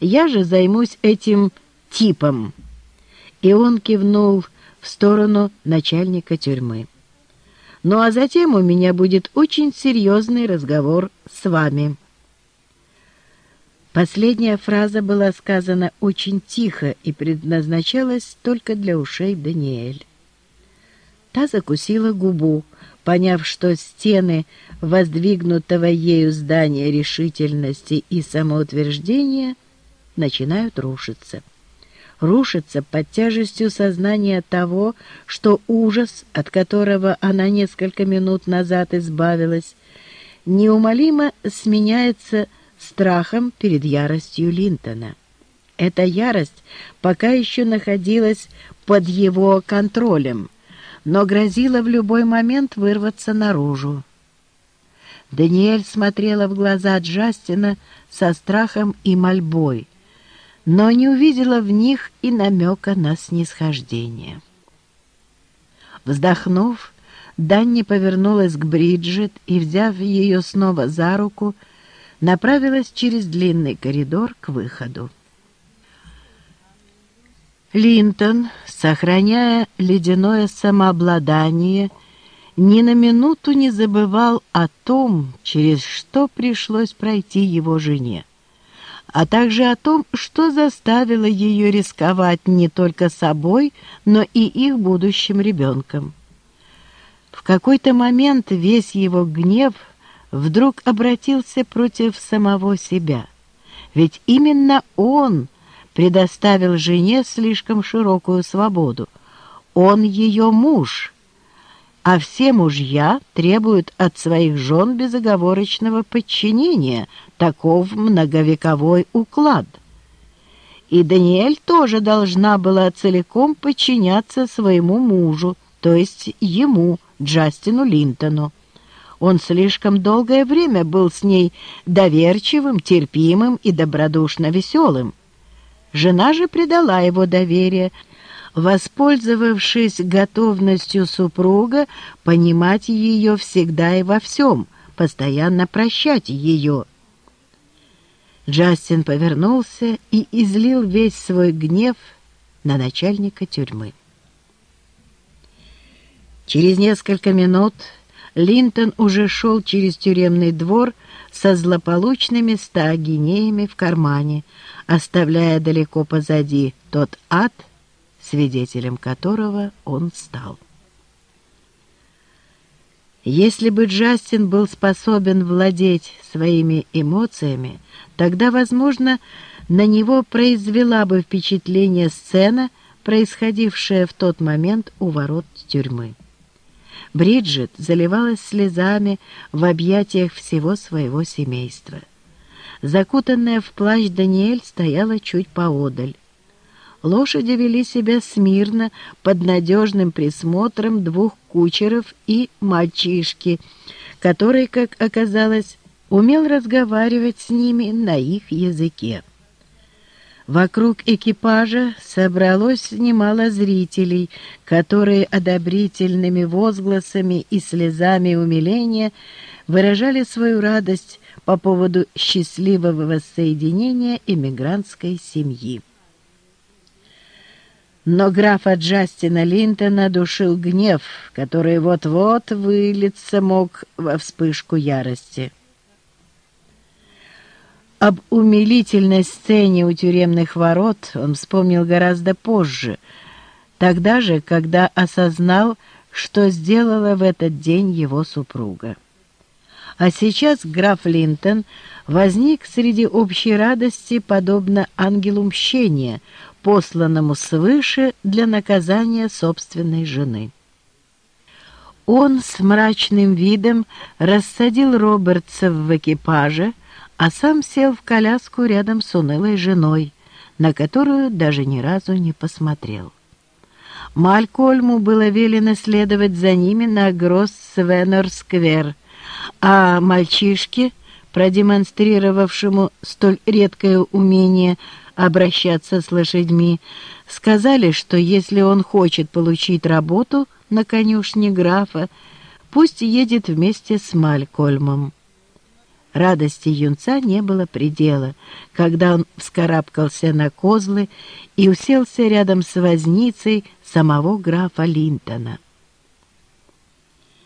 Я же займусь этим типом». И он кивнул в сторону начальника тюрьмы. «Ну а затем у меня будет очень серьезный разговор с вами». Последняя фраза была сказана очень тихо и предназначалась только для ушей Даниэль. Та закусила губу, поняв, что стены воздвигнутого ею здания решительности и самоутверждения начинают рушиться. Рушиться под тяжестью сознания того, что ужас, от которого она несколько минут назад избавилась, неумолимо сменяется страхом перед яростью Линтона. Эта ярость пока еще находилась под его контролем, но грозила в любой момент вырваться наружу. Даниэль смотрела в глаза Джастина со страхом и мольбой, но не увидела в них и намека на снисхождение. Вздохнув, Данни повернулась к Бриджит и, взяв ее снова за руку, направилась через длинный коридор к выходу. Линтон, сохраняя ледяное самообладание, ни на минуту не забывал о том, через что пришлось пройти его жене, а также о том, что заставило ее рисковать не только собой, но и их будущим ребенком. В какой-то момент весь его гнев вдруг обратился против самого себя, ведь именно он — предоставил жене слишком широкую свободу. Он ее муж, а все мужья требуют от своих жен безоговорочного подчинения, таков многовековой уклад. И Даниэль тоже должна была целиком подчиняться своему мужу, то есть ему, Джастину Линтону. Он слишком долгое время был с ней доверчивым, терпимым и добродушно веселым. Жена же предала его доверие, воспользовавшись готовностью супруга понимать ее всегда и во всем, постоянно прощать ее. Джастин повернулся и излил весь свой гнев на начальника тюрьмы. Через несколько минут Линтон уже шел через тюремный двор со злополучными ста гинеями в кармане, оставляя далеко позади тот ад, свидетелем которого он стал. Если бы Джастин был способен владеть своими эмоциями, тогда, возможно, на него произвела бы впечатление сцена, происходившая в тот момент у ворот тюрьмы. Бриджит заливалась слезами в объятиях всего своего семейства. Закутанная в плащ Даниэль стояла чуть поодаль. Лошади вели себя смирно под надежным присмотром двух кучеров и мальчишки, который, как оказалось, умел разговаривать с ними на их языке. Вокруг экипажа собралось немало зрителей, которые одобрительными возгласами и слезами умиления выражали свою радость по поводу счастливого воссоединения эмигрантской семьи. Но графа Джастина Линтона душил гнев, который вот-вот вылиться мог во вспышку ярости. Об умилительной сцене у тюремных ворот он вспомнил гораздо позже, тогда же, когда осознал, что сделала в этот день его супруга. А сейчас граф Линтон возник среди общей радости, подобно ангелу мщения, посланному свыше для наказания собственной жены. Он с мрачным видом рассадил Робертса в экипаже, а сам сел в коляску рядом с унылой женой, на которую даже ни разу не посмотрел. Малькольму было велено следовать за ними на Гросс-Свенор-сквер, а мальчишке, продемонстрировавшему столь редкое умение обращаться с лошадьми, сказали, что если он хочет получить работу на конюшне графа, пусть едет вместе с Малькольмом. Радости юнца не было предела, когда он вскарабкался на козлы и уселся рядом с возницей самого графа Линтона.